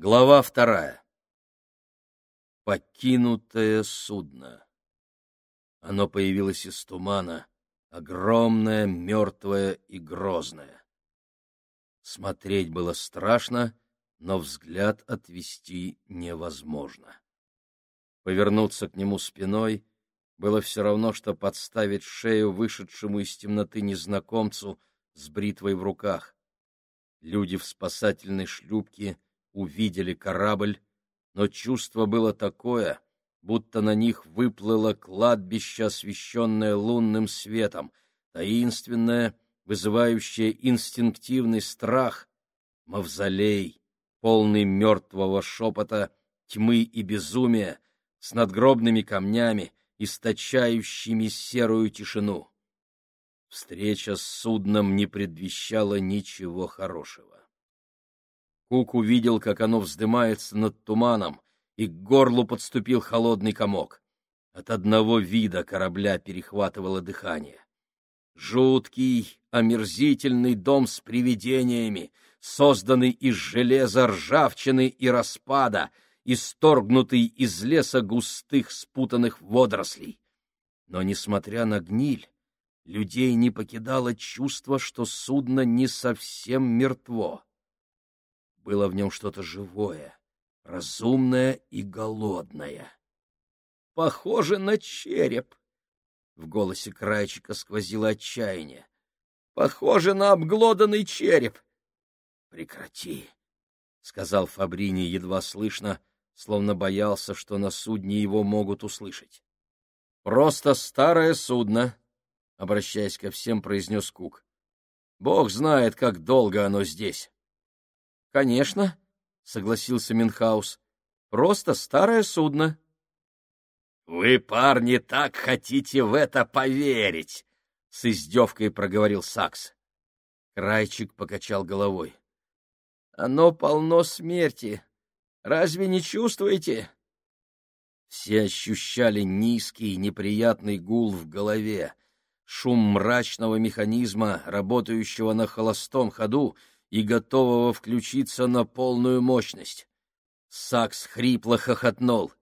Глава вторая. Покинутое судно. Оно появилось из тумана, огромное, мертвое и грозное. Смотреть было страшно, но взгляд отвести невозможно. Повернуться к нему спиной было все равно, что подставить шею вышедшему из темноты незнакомцу с бритвой в руках. Люди в спасательной шлюпке — увидели корабль, но чувство было такое, будто на них выплыло кладбище, освещенное лунным светом, таинственное, вызывающее инстинктивный страх, мавзолей, полный мертвого шепота, тьмы и безумия, с надгробными камнями, источающими серую тишину. Встреча с судном не предвещала ничего хорошего. Кук увидел, как оно вздымается над туманом, и к горлу подступил холодный комок. От одного вида корабля перехватывало дыхание. Жуткий, омерзительный дом с привидениями, созданный из железа, ржавчины и распада, исторгнутый из леса густых спутанных водорослей. Но, несмотря на гниль, людей не покидало чувство, что судно не совсем мертво. Было в нем что-то живое, разумное и голодное. «Похоже на череп!» В голосе Крайчика сквозило отчаяние. «Похоже на обглоданный череп!» «Прекрати!» — сказал Фабрини едва слышно, словно боялся, что на судне его могут услышать. «Просто старое судно», — обращаясь ко всем, произнес Кук. «Бог знает, как долго оно здесь». — Конечно, — согласился Минхаус. — Просто старое судно. — Вы, парни, так хотите в это поверить! — с издевкой проговорил Сакс. Крайчик покачал головой. — Оно полно смерти. Разве не чувствуете? Все ощущали низкий неприятный гул в голове, шум мрачного механизма, работающего на холостом ходу, и готового включиться на полную мощность. Сакс хрипло хохотнул.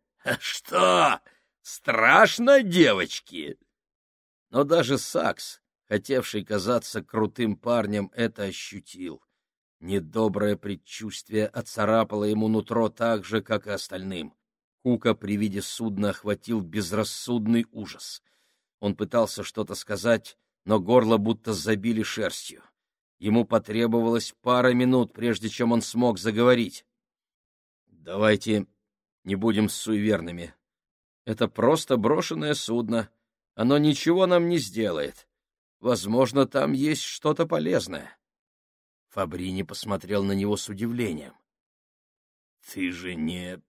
«Что? Страшно, девочки?» Но даже Сакс, хотевший казаться крутым парнем, это ощутил. Недоброе предчувствие оцарапало ему нутро так же, как и остальным. Кука при виде судна охватил безрассудный ужас. Он пытался что-то сказать, но горло будто забили шерстью. Ему потребовалось пара минут, прежде чем он смог заговорить. «Давайте не будем суеверными. Это просто брошенное судно. Оно ничего нам не сделает. Возможно, там есть что-то полезное». Фабрини посмотрел на него с удивлением. «Ты же не...»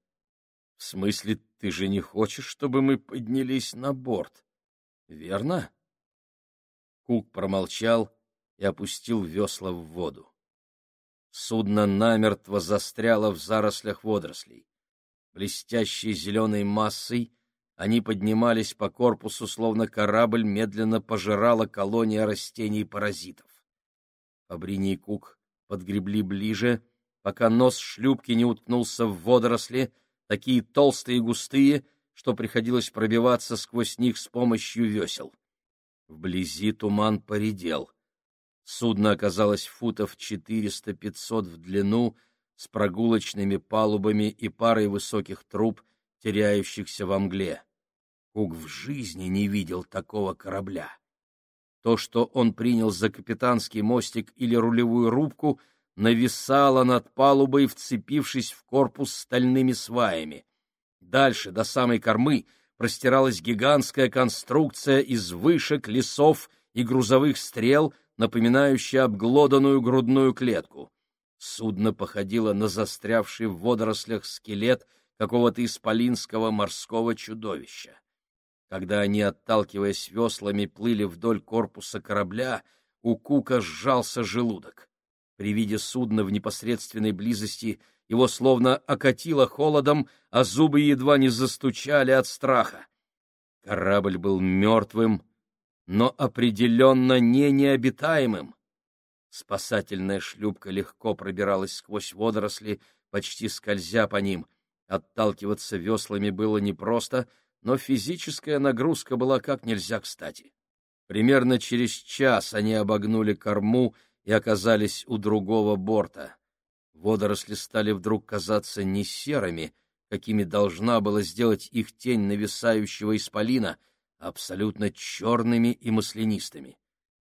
«В смысле, ты же не хочешь, чтобы мы поднялись на борт, верно?» Кук промолчал, и опустил весла в воду. Судно намертво застряло в зарослях водорослей. Блестящей зеленой массой они поднимались по корпусу, словно корабль медленно пожирала колония растений-паразитов. Фабрини и Кук подгребли ближе, пока нос шлюпки не уткнулся в водоросли, такие толстые и густые, что приходилось пробиваться сквозь них с помощью весел. Вблизи туман поредел — Судно оказалось футов 400-500 в длину, с прогулочными палубами и парой высоких труб, теряющихся во мгле. Кук в жизни не видел такого корабля. То, что он принял за капитанский мостик или рулевую рубку, нависало над палубой, вцепившись в корпус стальными сваями. Дальше, до самой кормы, простиралась гигантская конструкция из вышек, лесов и грузовых стрел — напоминающая обглоданную грудную клетку. Судно походило на застрявший в водорослях скелет какого-то исполинского морского чудовища. Когда они, отталкиваясь веслами, плыли вдоль корпуса корабля, у Кука сжался желудок. При виде судна в непосредственной близости его словно окатило холодом, а зубы едва не застучали от страха. Корабль был мертвым, но определенно не необитаемым. Спасательная шлюпка легко пробиралась сквозь водоросли, почти скользя по ним. Отталкиваться веслами было непросто, но физическая нагрузка была как нельзя кстати. Примерно через час они обогнули корму и оказались у другого борта. Водоросли стали вдруг казаться не серыми, какими должна была сделать их тень нависающего исполина, абсолютно черными и маслянистыми.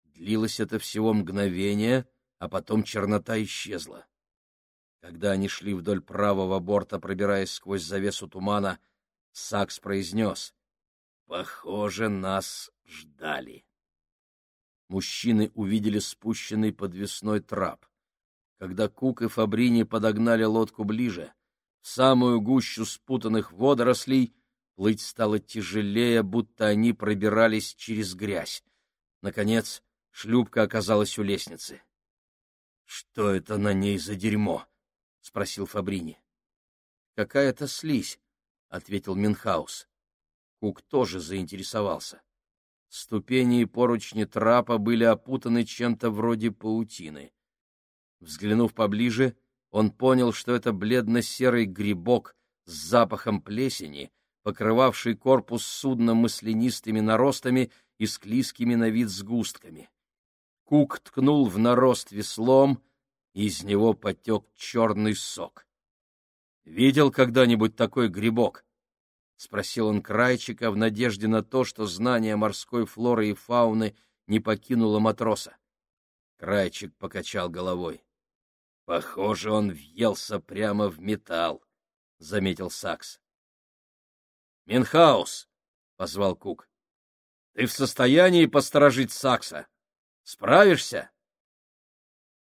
Длилось это всего мгновение, а потом чернота исчезла. Когда они шли вдоль правого борта, пробираясь сквозь завесу тумана, Сакс произнес «Похоже, нас ждали» мужчины увидели спущенный подвесной трап. Когда Кук и Фабрини подогнали лодку ближе, самую гущу спутанных водорослей плыть стало тяжелее, будто они пробирались через грязь. Наконец, шлюпка оказалась у лестницы. — Что это на ней за дерьмо? — спросил Фабрини. — Какая-то слизь, — ответил Минхаус. Кук тоже заинтересовался. Ступени и поручни трапа были опутаны чем-то вроде паутины. Взглянув поближе, он понял, что это бледно-серый грибок с запахом плесени, покрывавший корпус судна маслянистыми наростами и склизкими на вид сгустками. Кук ткнул в нарост веслом, и из него потек черный сок. «Видел когда-нибудь такой грибок?» — спросил он Крайчика в надежде на то, что знание морской флоры и фауны не покинуло матроса. Крайчик покачал головой. — Похоже, он въелся прямо в металл, — заметил Сакс. — Минхаус, — позвал Кук, — ты в состоянии посторожить Сакса? Справишься?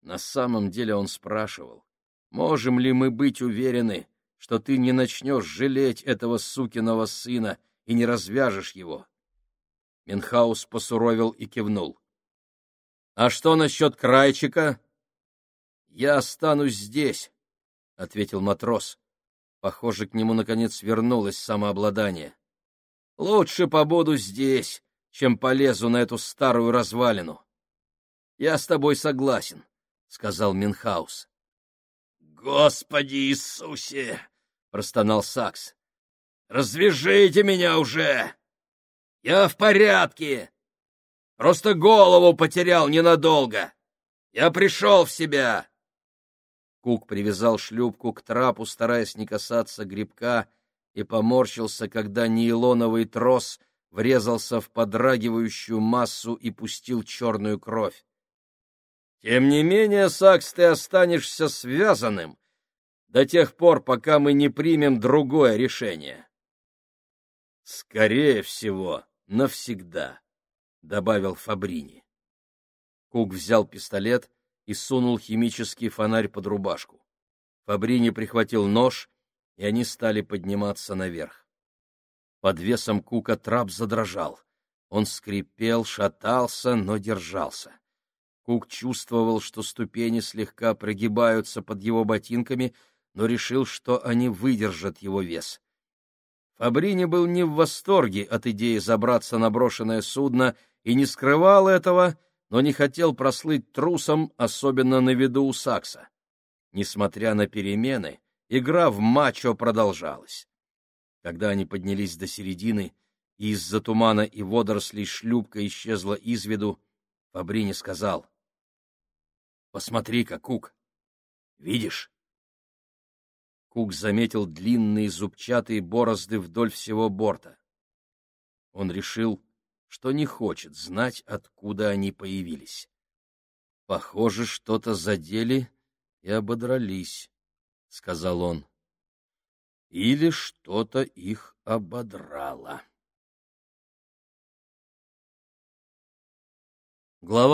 На самом деле он спрашивал, можем ли мы быть уверены, что ты не начнешь жалеть этого сукиного сына и не развяжешь его. Минхаус посуровил и кивнул. — А что насчет крайчика? — Я останусь здесь, — ответил матрос. Похоже, к нему, наконец, вернулось самообладание. — Лучше побуду здесь, чем полезу на эту старую развалину. — Я с тобой согласен, — сказал Минхаус. «Господи Иисусе!» — простонал Сакс. «Развяжите меня уже! Я в порядке! Просто голову потерял ненадолго! Я пришел в себя!» Кук привязал шлюпку к трапу, стараясь не касаться грибка, и поморщился, когда нейлоновый трос врезался в подрагивающую массу и пустил черную кровь. Тем не менее, Сакс, ты останешься связанным до тех пор, пока мы не примем другое решение. Скорее всего, навсегда, добавил Фабрини. Кук взял пистолет и сунул химический фонарь под рубашку. Фабрини прихватил нож, и они стали подниматься наверх. Под весом Кука трап задрожал. Он скрипел, шатался, но держался. Кук чувствовал, что ступени слегка прогибаются под его ботинками, но решил, что они выдержат его вес. Фабрини был не в восторге от идеи забраться на брошенное судно и не скрывал этого, но не хотел прослыть трусом, особенно на виду у Сакса. Несмотря на перемены, игра в мачо продолжалась. Когда они поднялись до середины, и из-за тумана и водорослей шлюпка исчезла из виду, Фабрини сказал — Посмотри-ка, Кук. Видишь? Кук заметил длинные зубчатые борозды вдоль всего борта. Он решил, что не хочет знать, откуда они появились. Похоже, что-то задели и ободрались, — сказал он. Или что-то их ободрало. Глава